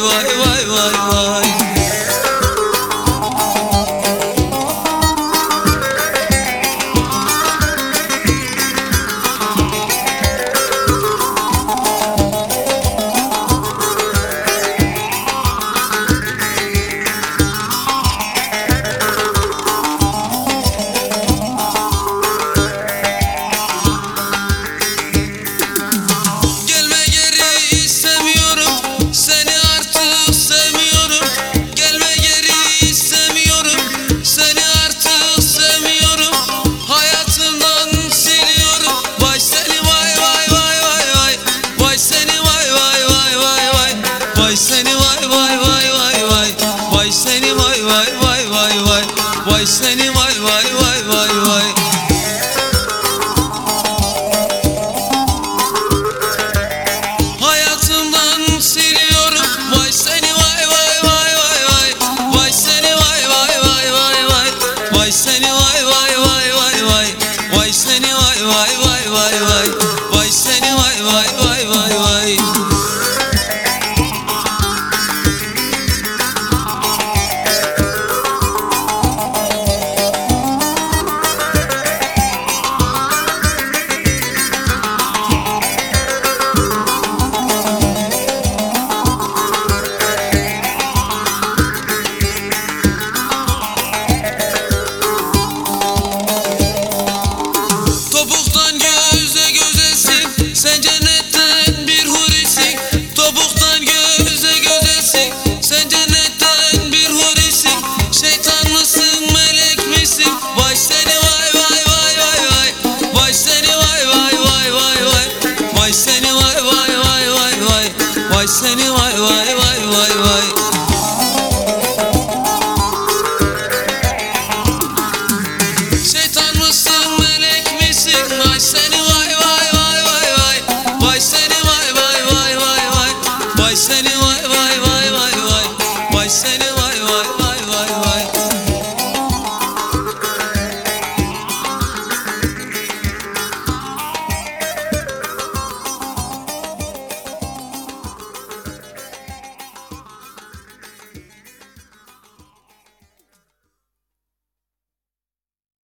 vay vay vay vay Vay seni vay vay vay vay vay Vay seni vay vay vay vay vay Vay seni vay vay vay vay vay Hayatımdan siliyorum Vay seni vay vay vay vay vay Vay seni vay vay vay vay vay Vay seni vay vay vay vay vay Vay seni vay vay vay vay vay vay vay